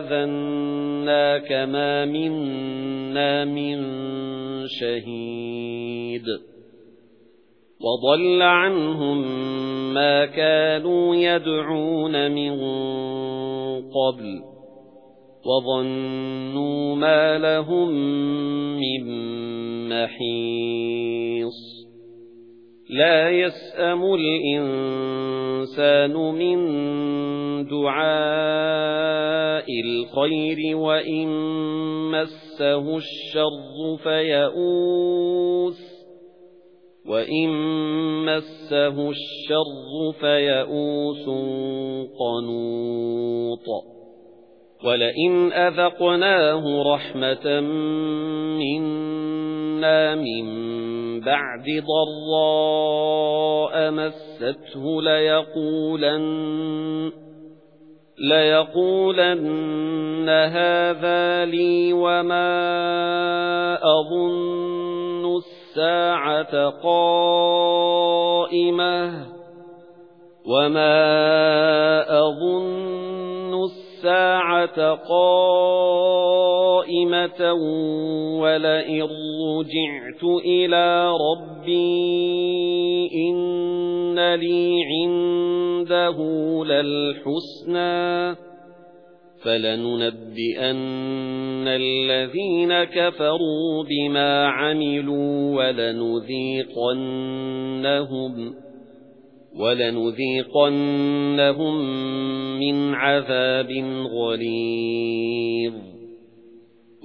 آذَنَّاكَ مَا مِنَّا مِنْ شَهِيدٍ وَضَلَّ عَنْهُمْ مَا كَانُوا يَدْعُونَ مِنْ قَبْلُ وَظَنُّوا مَا لَهُم مِّن مَّحِيصٍ لا يسأم الإنسان من دعاء الخير وإن مسه الشر فيئوس وَإِن مَّسَّهُ الشَّرُّ فَيَئُوسٌ قَنُوطٌ وَلَئِنْ أَذَقْنَاهُ رَحْمَةً مِنَّا مِن بَعْدِ ضَرَّاءٍ مَّسَّتْهُ لَيَقُولَنَّ لَيَقُولَنَّ هَذَا لِي وَمَا أَظُنُّ السَّاعَةَ قَائِمَةً وَمَا أَظُنُّ السَّاعَةَ قَائِمَةً وَلَئِن رُّجِعْتُ إِلَى رَبِّي إِنَّ لِي عِندَهُ لَلْحُسْنَى فَلَنُنَبِّئَنَّ الَّذِينَ كَفَرُوا بِمَا عَمِلُوا وَلَنُذِيقَنَّهُمْ وَلَنُذِيقَنَّهُمْ مِنْ عَذَابٍ غَلِيظٍ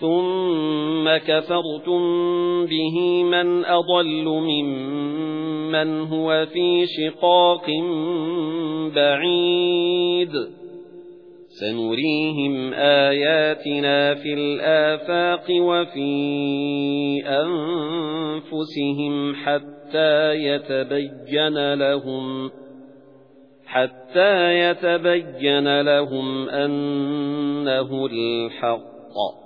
ثُمَّ كَفَرْتُمْ بِهِ مَنْ أَضَلُّ مِمَّنْ هُوَ فِي شِقَاقٍ بَعِيدٍ. سَنُرِيهِمْ آيَاتِنَا فِي الْآفَاقِ وَفِي أَنفُسِهِمْ حَتَّى يَتَبَيَّنَ لَهُمْ حَتَّى يَتَبَيَّنَ لَهُمْ أَنَّهُ الْحَقُّ.